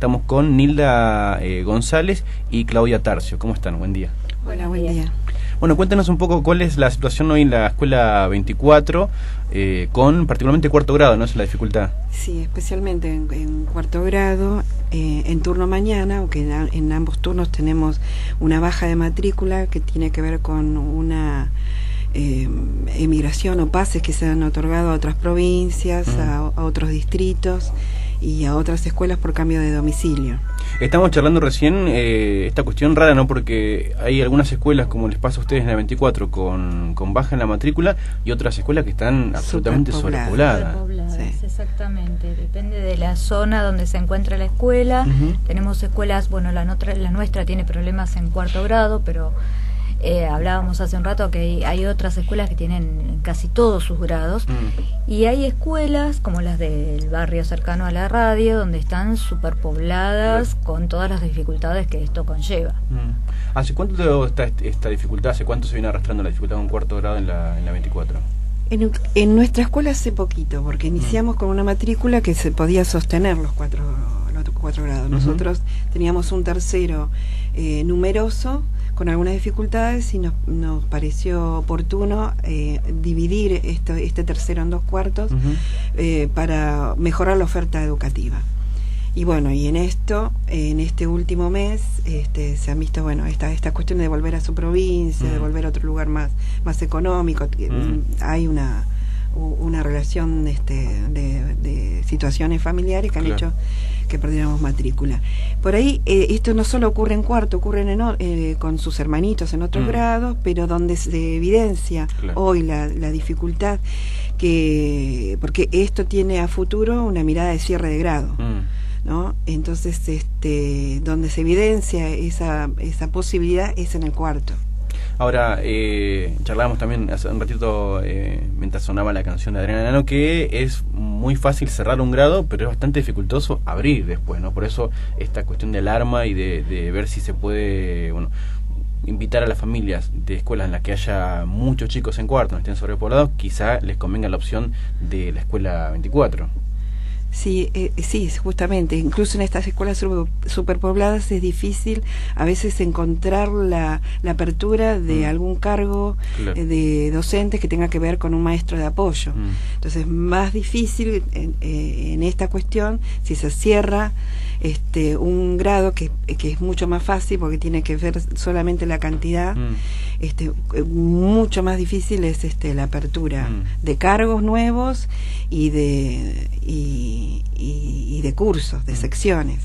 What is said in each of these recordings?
Estamos con Nilda eh, González y Claudia Tarcio. ¿Cómo están? Buen día. Hola, buen día. Bueno, cuéntenos un poco cuál es la situación hoy en la escuela 24, eh, con particularmente cuarto grado, ¿no es la dificultad? Sí, especialmente en, cuarto grado, eh, en turno mañana, aunque en, ambos turnos tenemos una baja de matrícula que tiene que ver con una eh, emigración o pases que se han otorgado a otras provincias, a otros distritos y a otras escuelas por cambio de domicilio. Estamos charlando recién eh, esta cuestión rara, ¿no? Porque hay algunas escuelas, como les pasa a ustedes en la 24, con, con baja en la matrícula y otras escuelas que están absolutamente sobrepobladas. Exactamente, depende de la zona donde se encuentra la escuela. Tenemos escuelas, bueno, la, la nuestra tiene problemas en cuarto grado, pero eh, hablábamos hace un rato que hay, otras escuelas que tienen casi todos sus grados mm. y hay escuelas como las del barrio cercano a la radio donde están superpobladas con todas las dificultades que esto conlleva. Mm. ¿Hace cuánto está esta dificultad? ¿Hace cuánto se viene arrastrando la dificultad de un cuarto grado en la, en la 24? En, nuestra escuela hace poquito, porque mm. iniciamos con una matrícula que se podía sostener los cuatro, los cuatro grados. Nosotros teníamos un tercero eh, numeroso con algunas dificultades y nos, nos pareció oportuno eh, dividir esto, este tercero en dos cuartos eh, para mejorar la oferta educativa. Y bueno, y en esto, en este último mes, este, se han visto, bueno, esta, esta cuestión de volver a su provincia, de volver a otro lugar más, más económico. Hay una, una relación este, de situaciones familiares que han hecho que perdiéramos matrícula. Por ahí, eh, esto no solo ocurre en cuarto, ocurre en, eh, con sus hermanitos en otros mm. grados, pero donde se evidencia hoy la, la, dificultad que, porque esto tiene a futuro una mirada de cierre de grado. Mm. ¿No? Entonces, este, donde se evidencia esa, esa posibilidad es en el cuarto. Ahora, eh, charlábamos también hace un ratito eh, mientras sonaba la canción de Adriana Nano que es muy fácil cerrar un grado, pero es bastante dificultoso abrir después, ¿no? Por eso esta cuestión de alarma y de, ver si se puede, bueno, invitar a las familias de escuelas en las que haya muchos chicos en cuarto, no estén sobrepoblados, quizá les convenga la opción de la escuela 24. Sí, eh, sí, justamente. Incluso en estas escuelas superpobladas es difícil a veces encontrar la, la apertura de mm. algún cargo eh, de docentes que tenga que ver con un maestro de apoyo. Mm. Entonces, más difícil en, eh, en esta cuestión, si se cierra este, un grado que, que, es mucho más fácil porque tiene que ver solamente la cantidad, mm. Este, mucho más difícil es este, la apertura mm. de cargos nuevos y de, y, y, de cursos, de mm. secciones.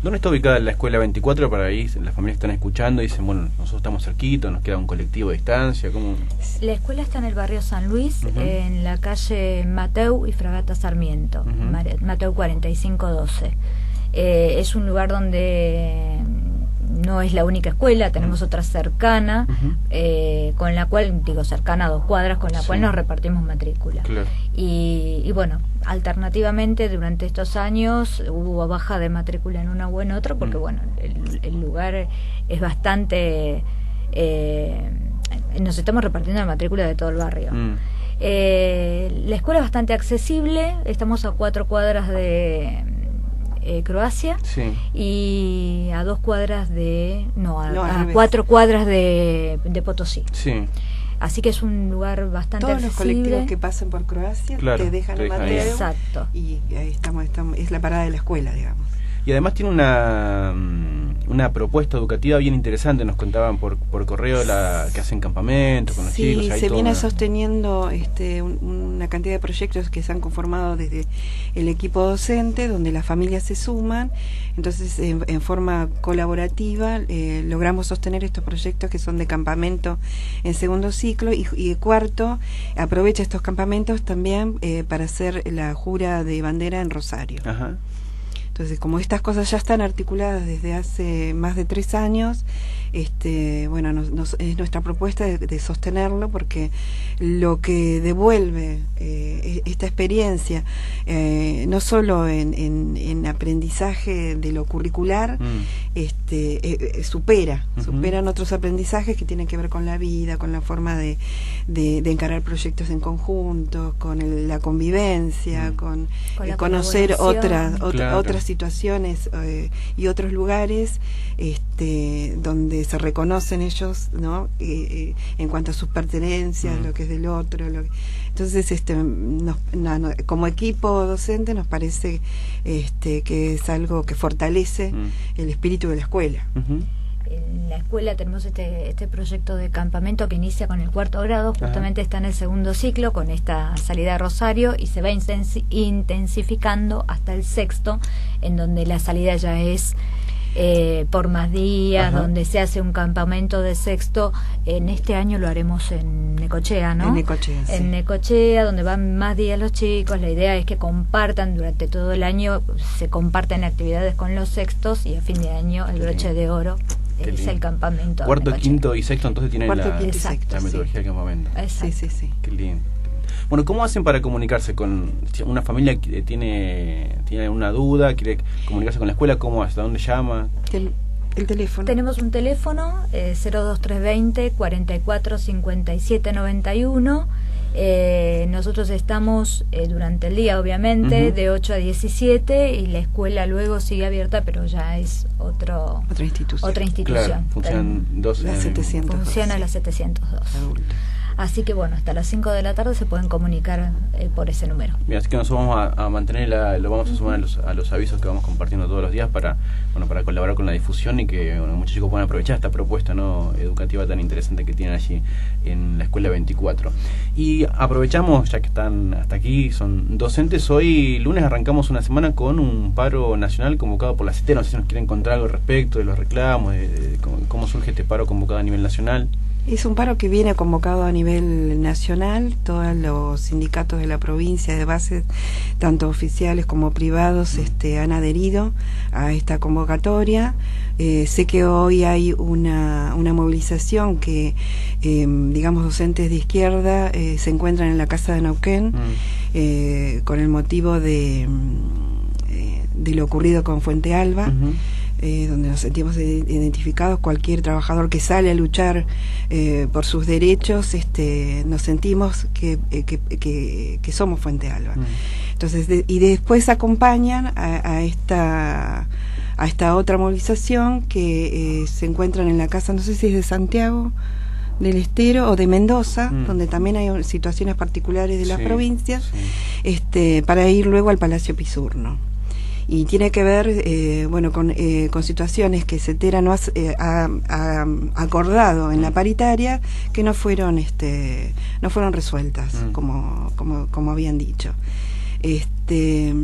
¿Dónde está ubicada la escuela 24 para ahí las familias están escuchando y dicen, bueno, nosotros estamos cerquitos, nos queda un colectivo de distancia? ¿cómo? La escuela está en el barrio San Luis, en la calle Mateu y Fragata Sarmiento, Mateu 4512. Eh, es un lugar donde no es la única escuela, tenemos otra cercana, eh, con la cual, digo cercana a dos cuadras, con la cual nos repartimos matrícula. Y, bueno, alternativamente durante estos años hubo baja de matrícula en una o en otra, porque bueno, el, lugar es bastante... Eh, nos estamos repartiendo la matrícula de todo el barrio. Mm. la escuela es bastante accesible, estamos a cuatro cuadras de eh, Croacia. Y a dos cuadras de no a, cuatro cuadras de, de Potosí. Sí. así que es un lugar bastante todos los colectivos que pasan por Croacia te dejan el Mateo exacto. y ahí estamos, estamos es la parada de la escuela digamos y además tiene una una propuesta educativa bien interesante, nos contaban por, por correo la, que hacen campamentos con los chicos. Sí, se viene sosteniendo este, una cantidad de proyectos que se han conformado desde el equipo docente, donde las familias se suman, entonces en, forma colaborativa eh, logramos sostener estos proyectos que son de campamento en segundo ciclo y, y cuarto aprovecha estos campamentos también eh, para hacer la jura de bandera en Rosario. Ajá. Entonces, como estas cosas ya están articuladas desde hace más de tres años, este, bueno, nos, es nuestra propuesta de, sostenerlo porque lo que devuelve eh, e, esta experiencia, eh, no solo en, en, aprendizaje de lo curricular, mm. este, eh, supera, superan otros aprendizajes que tienen que ver con la vida, con la forma de, de, encarar proyectos en conjunto, con la convivencia, mm. con, conocer otras, otras situaciones y otros lugares este, donde se reconocen ellos ¿no? Eh, eh, en cuanto a sus pertenencias, mm. lo que es del otro. entonces, este, como equipo docente nos parece este, que es algo que fortalece mm. el espíritu de la escuela. En la escuela tenemos este, este proyecto de campamento que inicia con el cuarto grado, justamente está en el segundo ciclo con esta salida a Rosario y se va intensificando hasta el sexto, en donde la salida ya es eh, por más días, donde se hace un campamento de sexto. En este año lo haremos en Necochea, ¿no? En Necochea, En Necochea, donde van más días los chicos. La idea es que compartan durante todo el año, se comparten actividades con los sextos y a fin de año el broche de oro es el campamento. Cuarto, quinto y sexto, entonces tienen la, metodología del campamento. Sí, sí, sí. Qué lindo. Bueno, ¿cómo hacen para comunicarse con una familia que tiene, tiene una duda, quiere comunicarse con la escuela? ¿Cómo ¿Hasta dónde llama? El, teléfono. Tenemos un teléfono, eh, 02320 44 57 91. Eh, nosotros estamos eh, durante el día, obviamente, de 8 a 17 y la escuela luego sigue abierta, pero ya es otro, otra institución. Otra institución. funcionan dos, Funciona las 702. Así que bueno, hasta las 5 de la tarde se pueden comunicar eh, por ese número. Bien, así que nosotros vamos a, mantener, lo vamos a sumar a los, a los, avisos que vamos compartiendo todos los días para bueno para colaborar con la difusión y que muchos chicos puedan aprovechar esta propuesta no educativa tan interesante que tienen allí en la Escuela 24. Y aprovechamos, ya que están hasta aquí, son docentes, hoy lunes arrancamos una semana con un paro nacional convocado por la CT, no sé si nos quieren encontrar algo al respecto de los reclamos, de, cómo surge este paro convocado a nivel nacional. Es un paro que viene convocado a nivel nacional, todos los sindicatos de la provincia de base, tanto oficiales como privados, este, han adherido a esta convocatoria. Eh, sé que hoy hay una, una movilización que, em, digamos, docentes de izquierda eh, se encuentran en la Casa de Nauquén mm. eh, con el motivo de, mm, de lo ocurrido con Fuente Alba. Eh, donde nos sentimos identificados, cualquier trabajador que sale a luchar eh, por sus derechos, este, nos sentimos que, eh, que, que, somos Fuente Alba. Mm. Entonces, y después acompañan a, a, esta a esta otra movilización que se encuentran en la casa, no sé si es de Santiago, del Estero o de Mendoza, mm. donde también hay situaciones particulares de las provincias, este, para ir luego al Palacio Pisurno y tiene que ver eh, bueno con, eh, con situaciones que CETERA no eh, ha, acordado en la paritaria que no fueron este no fueron resueltas mm. como, como como habían dicho este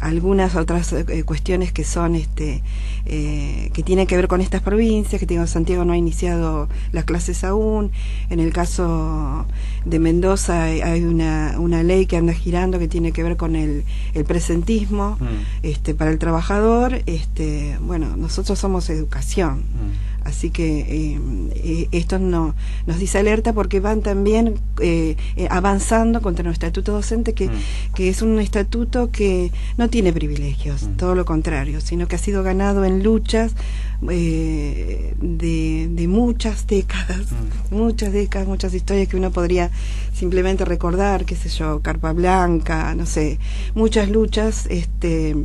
algunas otras eh, cuestiones que son este eh, que tienen que ver con estas provincias que digo Santiago no ha iniciado las clases aún en el caso de Mendoza hay una, una ley que anda girando que tiene que ver con el, el presentismo mm. este para el trabajador este bueno nosotros somos educación mm. Así que eh, eh, esto no, nos dice alerta porque van también eh, avanzando contra nuestro estatuto docente, que, mm. que es un estatuto que no tiene privilegios, mm. todo lo contrario, sino que ha sido ganado en luchas de, de, muchas décadas, mm. muchas décadas, muchas historias que uno podría simplemente recordar, qué sé yo, Carpa Blanca, no sé, muchas luchas este,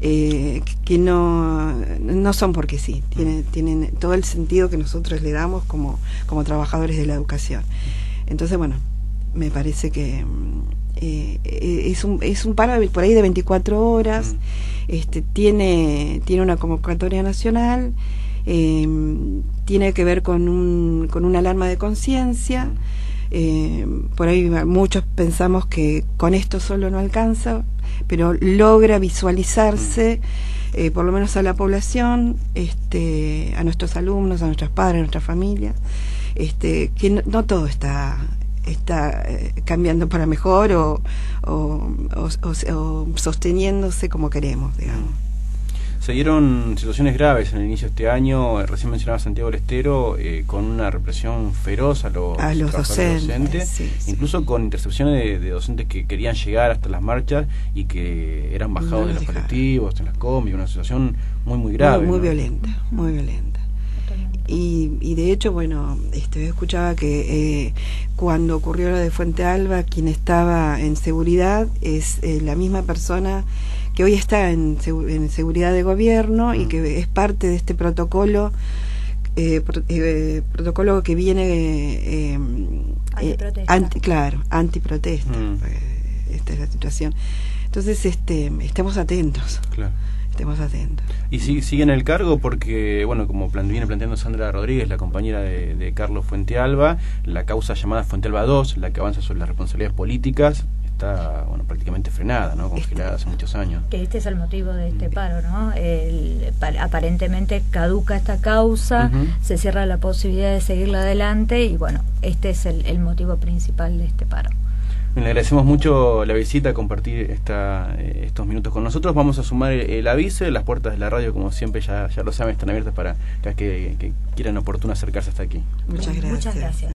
que no, no son porque sí, tienen, tienen todo el sentido que nosotros le damos como, como trabajadores de la educación. Entonces, bueno, me parece que mm, eh, es, un, es un paro por ahí de 24 horas, mm. este, tiene, tiene una convocatoria nacional, em, tiene que ver con, un, con una alarma de conciencia. Mm. Eh, por ahí muchos pensamos que con esto solo no alcanza, pero logra visualizarse eh, por lo menos a la población, este, a nuestros alumnos, a nuestros padres, a nuestra familia, este, que no, todo está está eh, cambiando para mejor o, o, sosteniéndose como queremos, digamos. Se dieron situaciones graves en el inicio de este año, recién mencionaba Santiago del Estero, eh, con una represión feroz a los, a los docentes, incluso con intercepciones de, docentes que querían llegar hasta las marchas y que eran bajados de los colectivos, en las combis, una situación muy, muy grave. Muy, muy violenta, muy violenta. Y, y, de hecho, bueno, este, escuchaba que eh, cuando ocurrió lo de Fuente Alba, quien estaba en seguridad es eh, la misma persona que hoy está en, en seguridad de gobierno y mm. que es parte de este protocolo. Eh, eh protocolo que viene eh, anti, claro antiprotesta mm. esta es la situación entonces este estemos atentos claro estemos atentos. Y sigue, en el cargo porque, bueno, como viene planteando Sandra Rodríguez, la compañera de, Carlos Fuentealba, la causa llamada Fuentealba 2, la que avanza sobre las responsabilidades políticas, está bueno prácticamente frenada, ¿no? congelada hace muchos años. Que este es el motivo de este paro, ¿no? aparentemente caduca esta causa, se cierra la posibilidad de seguirla adelante y bueno, este es el motivo principal de este paro. Le agradecemos mucho la visita, compartir esta, eh, estos minutos con nosotros. Vamos a sumar el, aviso. Las puertas de la radio, como siempre, ya, ya lo saben, están abiertas para que, que quieran oportuno acercarse hasta aquí. Muchas gracias. Muchas gracias.